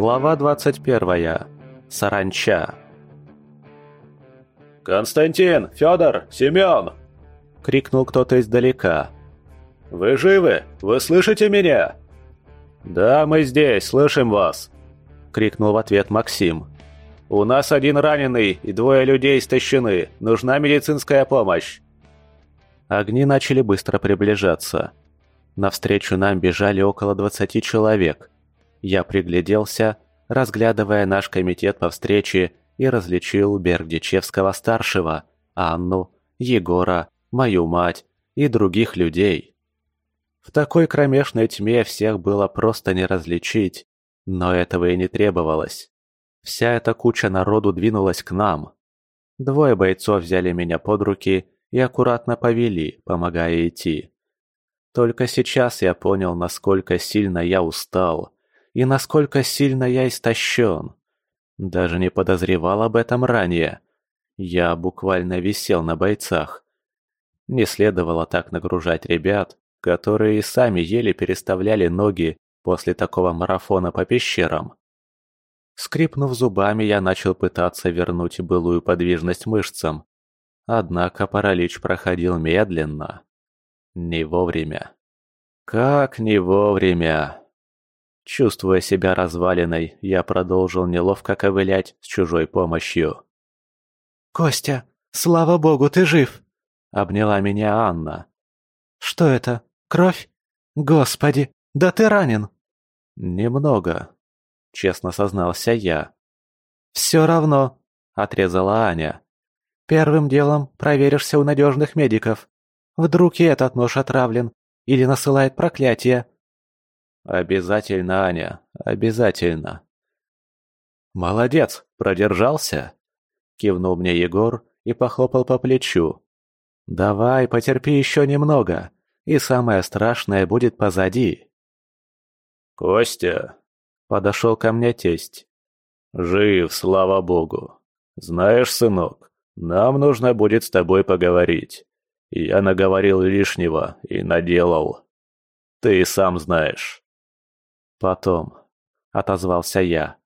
Глава 21. Саранча. «Константин! Федор! Семен!» — крикнул кто-то издалека. «Вы живы? Вы слышите меня?» «Да, мы здесь, слышим вас!» — крикнул в ответ Максим. «У нас один раненый и двое людей истощены. Нужна медицинская помощь!» Огни начали быстро приближаться. Навстречу нам бежали около двадцати человек. Я пригляделся, разглядывая наш комитет по встрече и различил Бердичевского-старшего, Анну, Егора, мою мать и других людей. В такой кромешной тьме всех было просто не различить, но этого и не требовалось. Вся эта куча народу двинулась к нам. Двое бойцов взяли меня под руки и аккуратно повели, помогая идти. Только сейчас я понял, насколько сильно я устал и насколько сильно я истощен. Даже не подозревал об этом ранее. Я буквально висел на бойцах. Не следовало так нагружать ребят, которые и сами еле переставляли ноги после такого марафона по пещерам. Скрипнув зубами, я начал пытаться вернуть былую подвижность мышцам. Однако паралич проходил медленно. Не вовремя. Как не вовремя. Чувствуя себя развалиной, я продолжил неловко ковылять с чужой помощью. «Костя, слава богу, ты жив!» — обняла меня Анна. «Что это? Кровь? Господи, да ты ранен!» «Немного», — честно сознался я. «Все равно», — отрезала Аня. «Первым делом проверишься у надежных медиков. Вдруг и этот нож отравлен или насылает проклятие». «Обязательно, Аня, обязательно». «Молодец, продержался!» — кивнул мне Егор и похлопал по плечу. «Давай, потерпи еще немного, и самое страшное будет позади». «Костя!» — подошел ко мне тесть. «Жив, слава богу. Знаешь, сынок, нам нужно будет с тобой поговорить. Я наговорил лишнего и наделал. Ты сам знаешь». «Потом», — отозвался я.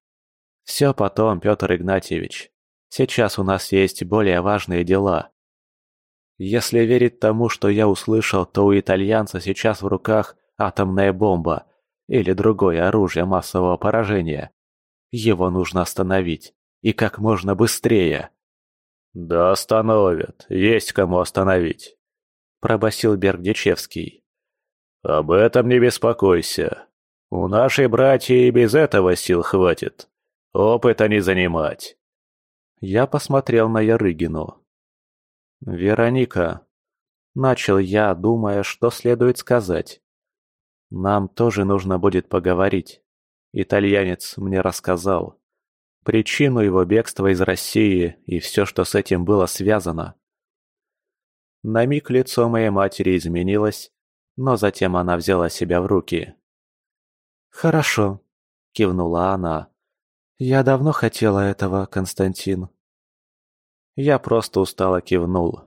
«Все потом, Петр Игнатьевич. Сейчас у нас есть более важные дела». Если верить тому, что я услышал, то у итальянца сейчас в руках атомная бомба или другое оружие массового поражения. Его нужно остановить. И как можно быстрее. «Да остановят. Есть кому остановить», – пробасил Берг-Дичевский. «Об этом не беспокойся. У нашей братья и без этого сил хватит. Опыта не занимать». Я посмотрел на Ярыгину. «Вероника», — начал я, думая, что следует сказать. «Нам тоже нужно будет поговорить. Итальянец мне рассказал. Причину его бегства из России и все, что с этим было связано». На миг лицо моей матери изменилось, но затем она взяла себя в руки. «Хорошо», — кивнула она. «Я давно хотела этого, Константин». Я просто устало кивнул.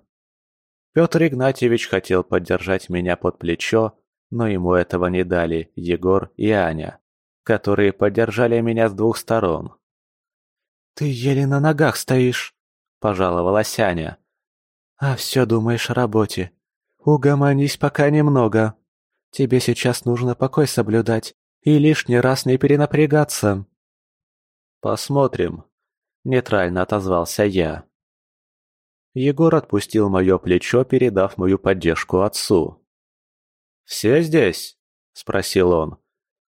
Петр Игнатьевич хотел поддержать меня под плечо, но ему этого не дали Егор и Аня, которые поддержали меня с двух сторон. «Ты еле на ногах стоишь», — пожаловалась Аня. «А все думаешь о работе. Угомонись пока немного. Тебе сейчас нужно покой соблюдать и лишний раз не перенапрягаться». «Посмотрим», — нейтрально отозвался я. Егор отпустил мое плечо, передав мою поддержку отцу. «Все здесь?» – спросил он.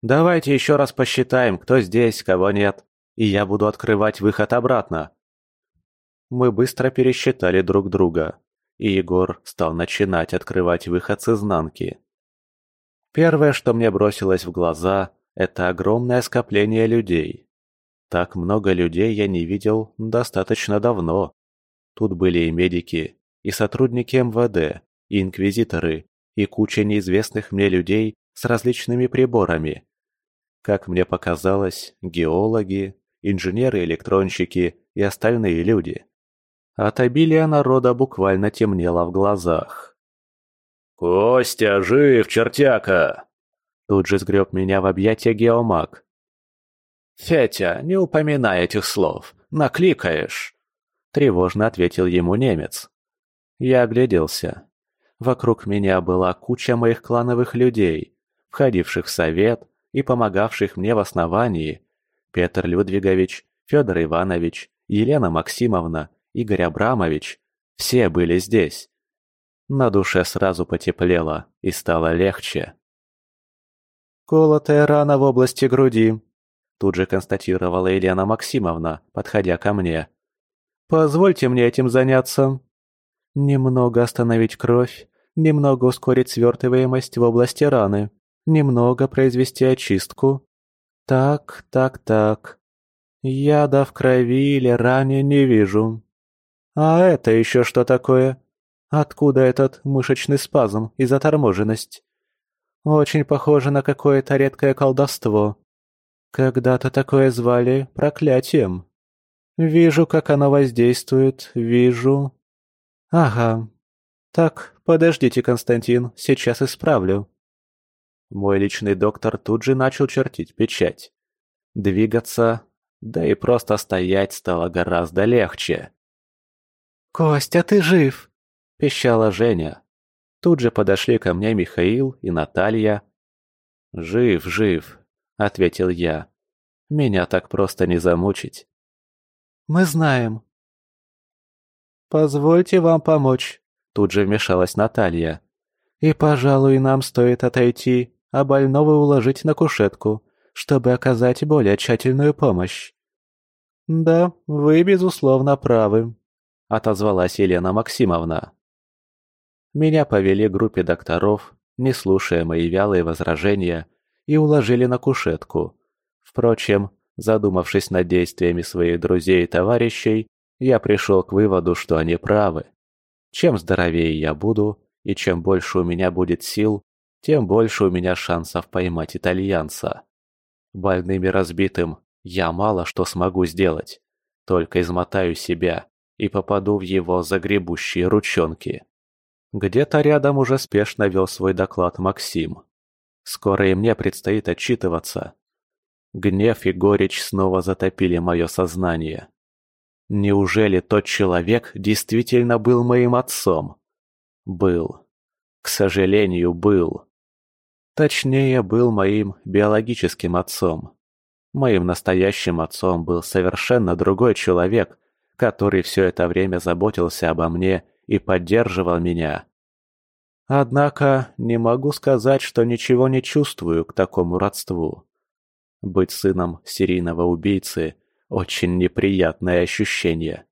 «Давайте еще раз посчитаем, кто здесь, кого нет, и я буду открывать выход обратно». Мы быстро пересчитали друг друга, и Егор стал начинать открывать выход с изнанки. Первое, что мне бросилось в глаза, это огромное скопление людей. Так много людей я не видел достаточно давно. Тут были и медики, и сотрудники МВД, и инквизиторы, и куча неизвестных мне людей с различными приборами. Как мне показалось, геологи, инженеры-электронщики и остальные люди. От обилия народа буквально темнело в глазах. «Костя, жив, чертяка!» Тут же сгреб меня в объятия геомаг. «Фетя, не упоминай этих слов, накликаешь!» Тревожно ответил ему немец. Я огляделся. Вокруг меня была куча моих клановых людей, входивших в совет и помогавших мне в основании. Петр Людвигович, Федор Иванович, Елена Максимовна, Игорь Абрамович – все были здесь. На душе сразу потеплело и стало легче. «Колотая рана в области груди», – тут же констатировала Елена Максимовна, подходя ко мне. «Позвольте мне этим заняться». Немного остановить кровь, немного ускорить свертываемость в области раны, немного произвести очистку. Так, так, так. Яда в крови или ране не вижу. А это еще что такое? Откуда этот мышечный спазм и заторможенность? Очень похоже на какое-то редкое колдовство. Когда-то такое звали проклятием. Вижу, как оно воздействует, вижу. Ага. Так, «Подождите, Константин, сейчас исправлю». Мой личный доктор тут же начал чертить печать. Двигаться, да и просто стоять стало гораздо легче. «Костя, ты жив!» – пищала Женя. Тут же подошли ко мне Михаил и Наталья. «Жив, жив», – ответил я. «Меня так просто не замучить». «Мы знаем». «Позвольте вам помочь», Тут же вмешалась Наталья. «И, пожалуй, нам стоит отойти, а больного уложить на кушетку, чтобы оказать более тщательную помощь». «Да, вы, безусловно, правы», — отозвалась Елена Максимовна. Меня повели к группе докторов, не слушая мои вялые возражения, и уложили на кушетку. Впрочем, задумавшись над действиями своих друзей и товарищей, я пришел к выводу, что они правы. Чем здоровее я буду, и чем больше у меня будет сил, тем больше у меня шансов поймать итальянца. Больным и разбитым я мало что смогу сделать, только измотаю себя и попаду в его загребущие ручонки. Где-то рядом уже спешно вел свой доклад Максим. Скоро и мне предстоит отчитываться. Гнев и горечь снова затопили мое сознание. Неужели тот человек действительно был моим отцом? Был. К сожалению, был. Точнее, был моим биологическим отцом. Моим настоящим отцом был совершенно другой человек, который все это время заботился обо мне и поддерживал меня. Однако не могу сказать, что ничего не чувствую к такому родству. Быть сыном серийного убийцы очень неприятное ощущение.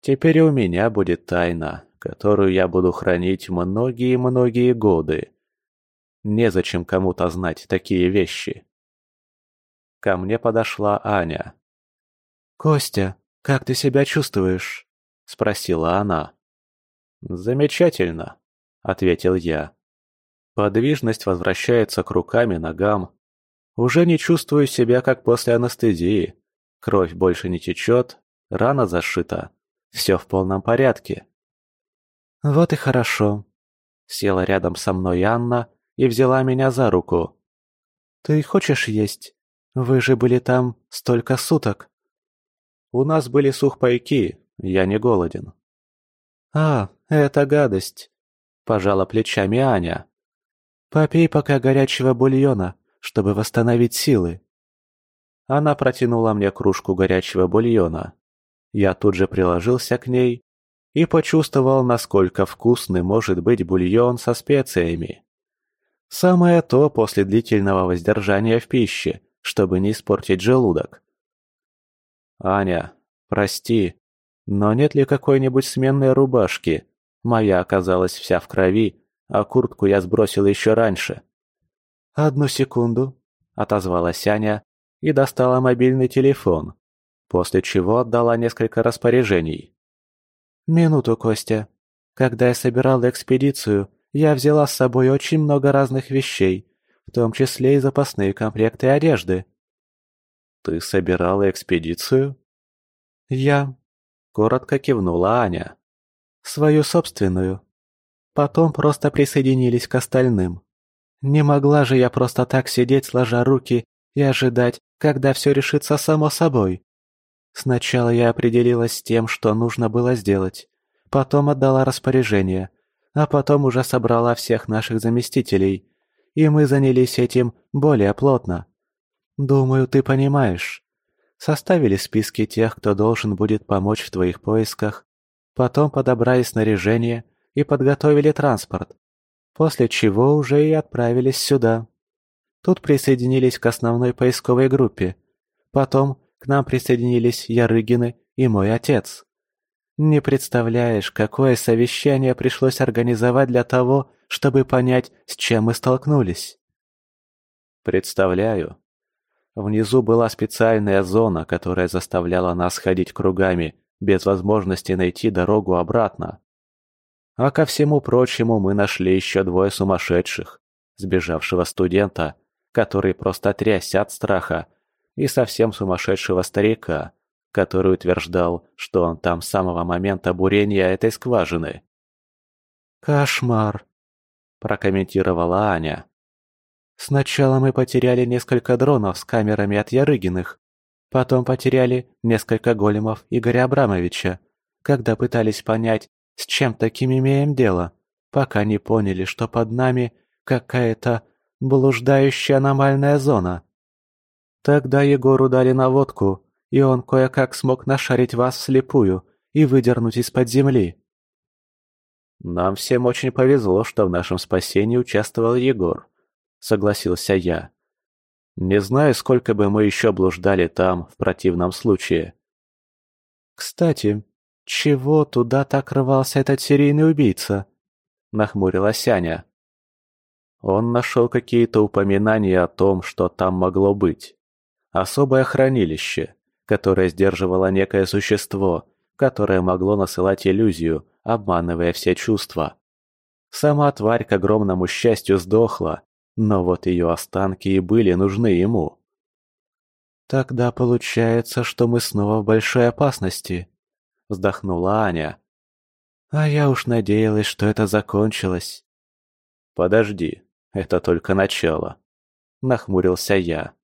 Теперь у меня будет тайна, которую я буду хранить многие-многие годы. Незачем кому-то знать такие вещи. Ко мне подошла Аня. «Костя, как ты себя чувствуешь?» – спросила она. «Замечательно», – ответил я. Подвижность возвращается к рукам и ногам. Уже не чувствую себя, как после анестезии. Кровь больше не течет, рана зашита. Все в полном порядке. Вот и хорошо. Села рядом со мной Анна и взяла меня за руку. Ты хочешь есть? Вы же были там столько суток. У нас были сухпайки, я не голоден. А, это гадость. Пожала плечами Аня. Попей пока горячего бульона, чтобы восстановить силы. Она протянула мне кружку горячего бульона. Я тут же приложился к ней и почувствовал, насколько вкусный может быть бульон со специями. Самое то после длительного воздержания в пище, чтобы не испортить желудок. «Аня, прости, но нет ли какой-нибудь сменной рубашки? Моя оказалась вся в крови, а куртку я сбросил еще раньше». «Одну секунду», — отозвалась Аня и достала мобильный телефон, после чего отдала несколько распоряжений. «Минуту, Костя. Когда я собирала экспедицию, я взяла с собой очень много разных вещей, в том числе и запасные комплекты одежды». «Ты собирала экспедицию?» «Я», — коротко кивнула Аня. «Свою собственную. Потом просто присоединились к остальным. Не могла же я просто так сидеть, сложа руки, и ожидать, когда все решится само собой. Сначала я определилась с тем, что нужно было сделать, потом отдала распоряжение, а потом уже собрала всех наших заместителей, и мы занялись этим более плотно. Думаю, ты понимаешь. Составили списки тех, кто должен будет помочь в твоих поисках, потом подобрали снаряжение и подготовили транспорт, после чего уже и отправились сюда. Тут присоединились к основной поисковой группе. Потом к нам присоединились Ярыгины и мой отец. Не представляешь, какое совещание пришлось организовать для того, чтобы понять, с чем мы столкнулись. Представляю. Внизу была специальная зона, которая заставляла нас ходить кругами, без возможности найти дорогу обратно. А ко всему прочему мы нашли еще двое сумасшедших, сбежавшего студента, который просто трясся от страха, и совсем сумасшедшего старика, который утверждал, что он там с самого момента бурения этой скважины. «Кошмар», – прокомментировала Аня. «Сначала мы потеряли несколько дронов с камерами от Ярыгиных, потом потеряли несколько големов Игоря Абрамовича, когда пытались понять, с чем таким имеем дело, пока не поняли, что под нами какая-то блуждающая аномальная зона. Тогда Егору дали наводку, и он кое-как смог нашарить вас вслепую и выдернуть из-под земли. «Нам всем очень повезло, что в нашем спасении участвовал Егор», — согласился я. «Не знаю, сколько бы мы еще блуждали там в противном случае». «Кстати, чего туда так рвался этот серийный убийца?» — нахмурилась Аня. Он нашел какие-то упоминания о том, что там могло быть. Особое хранилище, которое сдерживало некое существо, которое могло насылать иллюзию, обманывая все чувства. Сама тварь, к огромному счастью, сдохла, но вот ее останки и были нужны ему. «Тогда получается, что мы снова в большой опасности», — вздохнула Аня. «А я уж надеялась, что это закончилось». «Подожди, это только начало», — нахмурился я.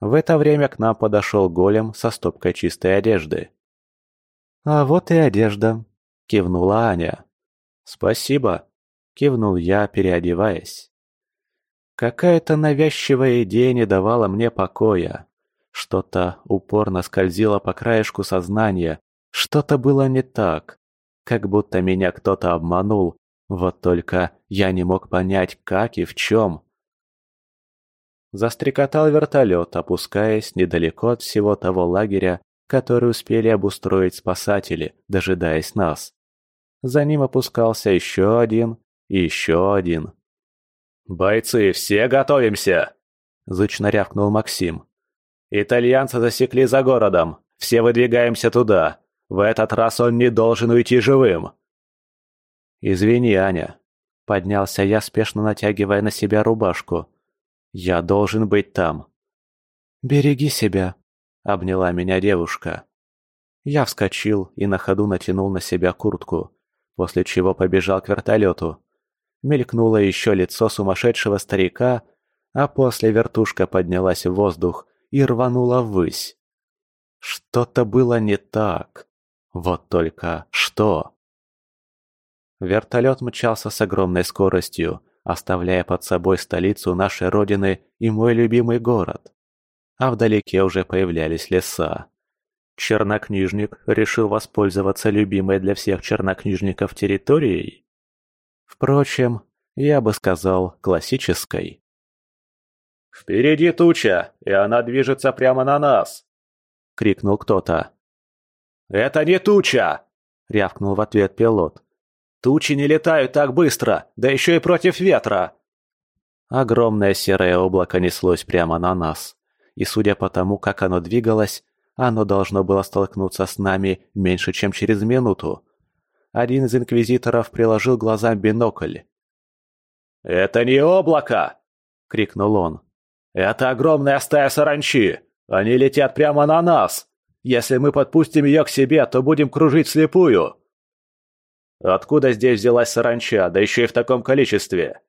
В это время к нам подошел голем со стопкой чистой одежды. «А вот и одежда», — кивнула Аня. «Спасибо», — кивнул я, переодеваясь. Какая-то навязчивая идея не давала мне покоя. Что-то упорно скользило по краешку сознания, что-то было не так, как будто меня кто-то обманул, вот только я не мог понять, как и в чем. Застрекотал вертолет, опускаясь недалеко от всего того лагеря, который успели обустроить спасатели, дожидаясь нас. За ним опускался еще один и еще один. «Бойцы, все готовимся!» – зычно рявкнул Максим. «Итальянцы засекли за городом. Все выдвигаемся туда. В этот раз он не должен уйти живым!» «Извини, Аня», — поднялся я, спешно натягивая на себя рубашку. «Я должен быть там». «Береги себя», — обняла меня девушка. Я вскочил и на ходу натянул на себя куртку, после чего побежал к вертолету. Мелькнуло еще лицо сумасшедшего старика, а после вертушка поднялась в воздух и рванула ввысь. Что-то было не так. Вот только что? Вертолет мчался с огромной скоростью, оставляя под собой столицу нашей родины и мой любимый город. А вдалеке уже появлялись леса. Чернокнижник решил воспользоваться любимой для всех чернокнижников территорией? Впрочем, я бы сказал, классической. «Впереди туча, и она движется прямо на нас!» — крикнул кто-то. «Это не туча!» — рявкнул в ответ пилот. Тучи не летают так быстро, да еще и против ветра!» Огромное серое облако неслось прямо на нас. И судя по тому, как оно двигалось, оно должно было столкнуться с нами меньше, чем через минуту. Один из инквизиторов приложил глазам бинокль. «Это не облако!» — крикнул он. «Это огромная стая саранчи! Они летят прямо на нас! Если мы подпустим ее к себе, то будем кружить слепую!» Откуда здесь взялась саранча, да еще и в таком количестве?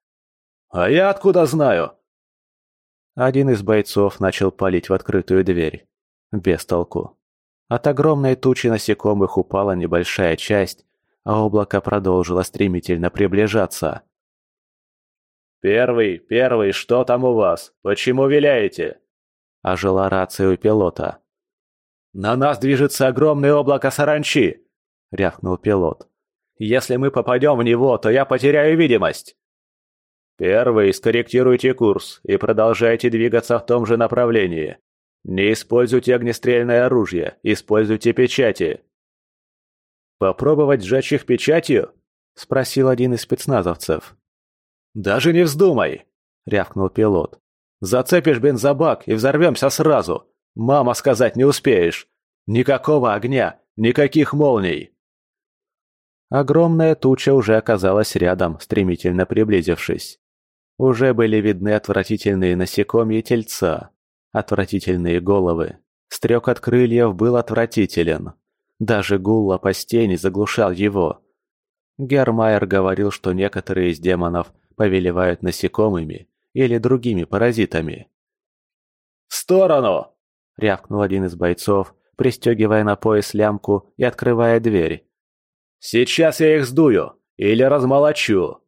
А я откуда знаю? Один из бойцов начал палить в открытую дверь. Без толку. От огромной тучи насекомых упала небольшая часть, а облако продолжило стремительно приближаться. «Первый, первый, что там у вас? Почему виляете?» Ожила рация у пилота. «На нас движется огромное облако саранчи!» — рявкнул пилот. «Если мы попадем в него, то я потеряю видимость!» «Первый, скорректируйте курс и продолжайте двигаться в том же направлении. Не используйте огнестрельное оружие, используйте печати!» «Попробовать сжечь их печатью?» — спросил один из спецназовцев. «Даже не вздумай!» — рявкнул пилот. «Зацепишь бензобак и взорвемся сразу! Мама сказать не успеешь! Никакого огня, никаких молний!» Огромная туча уже оказалась рядом, стремительно приблизившись. Уже были видны отвратительные насекомые тельца, отвратительные головы. Стрек от крыльев был отвратителен. Даже гул лопастей не заглушал его. Гермайер говорил, что некоторые из демонов повелевают насекомыми или другими паразитами. «В сторону!» — рявкнул один из бойцов, пристегивая на пояс лямку и открывая дверь. «Сейчас я их сдую или размолочу!»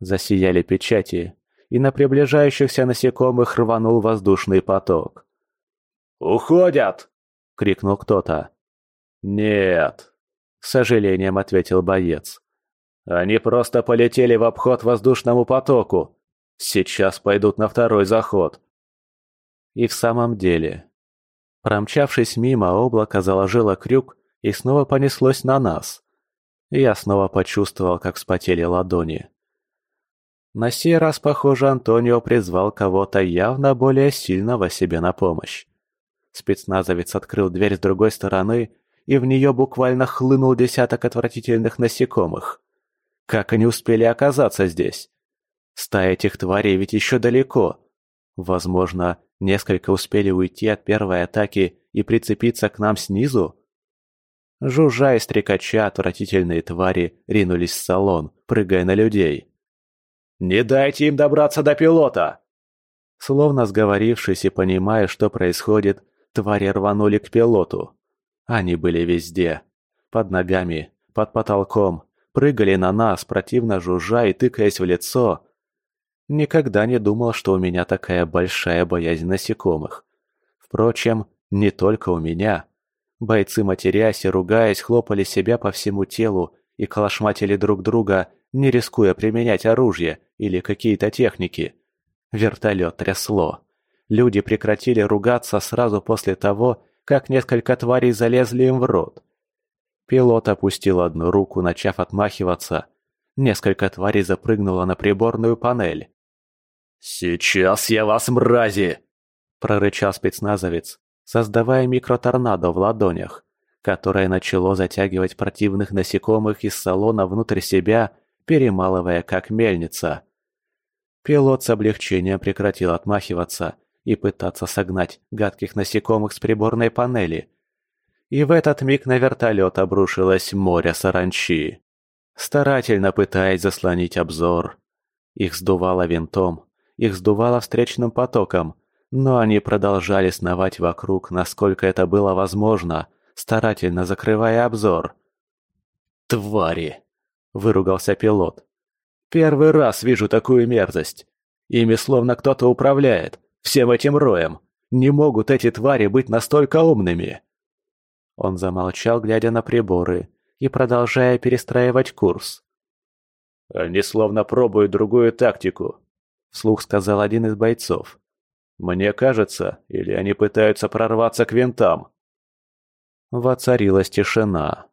Засияли печати, и на приближающихся насекомых рванул воздушный поток. «Уходят!» — крикнул кто-то. «Нет», — с сожалением ответил боец. Они просто полетели в обход воздушному потоку. Сейчас пойдут на второй заход. И в самом деле. Промчавшись мимо, облако заложило крюк и снова понеслось на нас. Я снова почувствовал, как вспотели ладони. На сей раз, похоже, Антонио призвал кого-то явно более сильного себе на помощь. Спецназовец открыл дверь с другой стороны, и в нее буквально хлынул десяток отвратительных насекомых. Как они успели оказаться здесь? Стая этих тварей ведь еще далеко. Возможно, несколько успели уйти от первой атаки и прицепиться к нам снизу? Жужжа и стрекача отвратительные твари ринулись в салон, прыгая на людей. «Не дайте им добраться до пилота!» Словно сговорившись и понимая, что происходит, твари рванули к пилоту. Они были везде. Под ногами, под потолком, прыгали на нас, противно жужжа и тыкаясь в лицо. Никогда не думал, что у меня такая большая боязнь насекомых. Впрочем, не только у меня. Бойцы, матерясь и ругаясь, хлопали себя по всему телу и калашматили друг друга, не рискуя применять оружие или какие-то техники. Вертолет трясло. Люди прекратили ругаться сразу после того, как несколько тварей залезли им в рот. Пилот опустил одну руку, начав отмахиваться. Несколько тварей запрыгнуло на приборную панель. «Сейчас я вас, мрази!» – прорычал спецназовец, создавая микроторнадо в ладонях, которое начало затягивать противных насекомых из салона внутрь себя, перемалывая как мельница. Пилот с облегчением прекратил отмахиваться и пытаться согнать гадких насекомых с приборной панели, и в этот миг на вертолет обрушилось море саранчи, старательно пытаясь заслонить обзор. Их сдувало винтом, их сдувало встречным потоком, но они продолжали сновать вокруг, насколько это было возможно, старательно закрывая обзор. «Твари!» – выругался пилот. «Первый раз вижу такую мерзость. Ими словно кто-то управляет, всем этим роем. Не могут эти твари быть настолько умными!» Он замолчал, глядя на приборы и продолжая перестраивать курс. «Они словно пробуют другую тактику», — вслух сказал один из бойцов. «Мне кажется, или они пытаются прорваться к винтам?» Воцарилась тишина.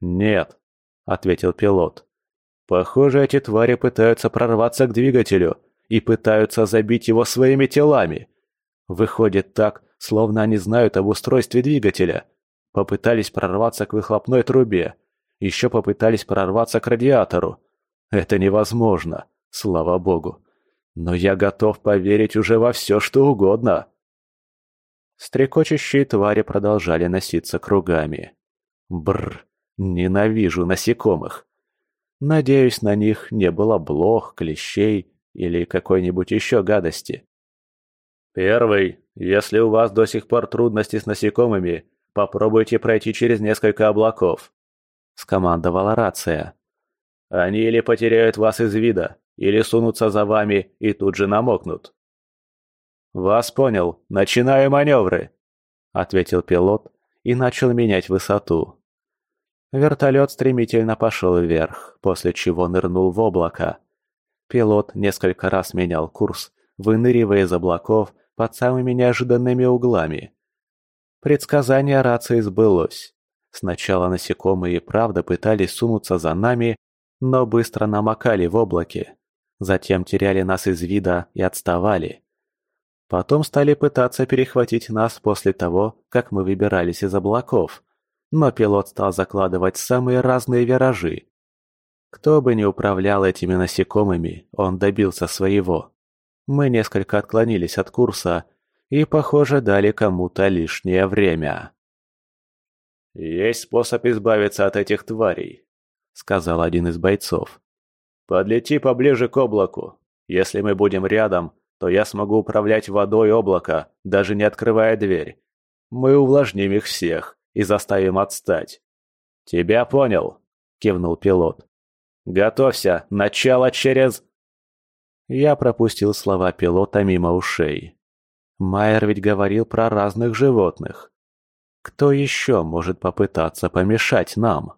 «Нет», — ответил пилот. «Похоже, эти твари пытаются прорваться к двигателю и пытаются забить его своими телами. Выходит так, словно они знают об устройстве двигателя. Попытались прорваться к выхлопной трубе. Еще попытались прорваться к радиатору. Это невозможно, слава богу. Но я готов поверить уже во все, что угодно. Стрекочущие твари продолжали носиться кругами. Бррр, ненавижу насекомых. Надеюсь, на них не было блох, клещей или какой-нибудь еще гадости. «Первый. Если у вас до сих пор трудности с насекомыми, попробуйте пройти через несколько облаков», — скомандовала рация. «Они или потеряют вас из вида, или сунутся за вами и тут же намокнут». «Вас понял. Начинаю маневры», — ответил пилот и начал менять высоту. Вертолет стремительно пошел вверх, после чего нырнул в облако. Пилот несколько раз менял курс, выныривая из облаков под самыми неожиданными углами. Предсказание рации сбылось. Сначала насекомые правда пытались сунуться за нами, но быстро намокали в облаке. Затем теряли нас из вида и отставали. Потом стали пытаться перехватить нас после того, как мы выбирались из облаков. Но пилот стал закладывать самые разные виражи. Кто бы ни управлял этими насекомыми, он добился своего. Мы несколько отклонились от курса и, похоже, дали кому-то лишнее время. «Есть способ избавиться от этих тварей», — сказал один из бойцов. «Подлети поближе к облаку. Если мы будем рядом, то я смогу управлять водой облака, даже не открывая дверь. Мы увлажним их всех и заставим отстать». «Тебя понял», — кивнул пилот. «Готовься, начало через...» Я пропустил слова пилота мимо ушей. Майер ведь говорил про разных животных. Кто еще может попытаться помешать нам?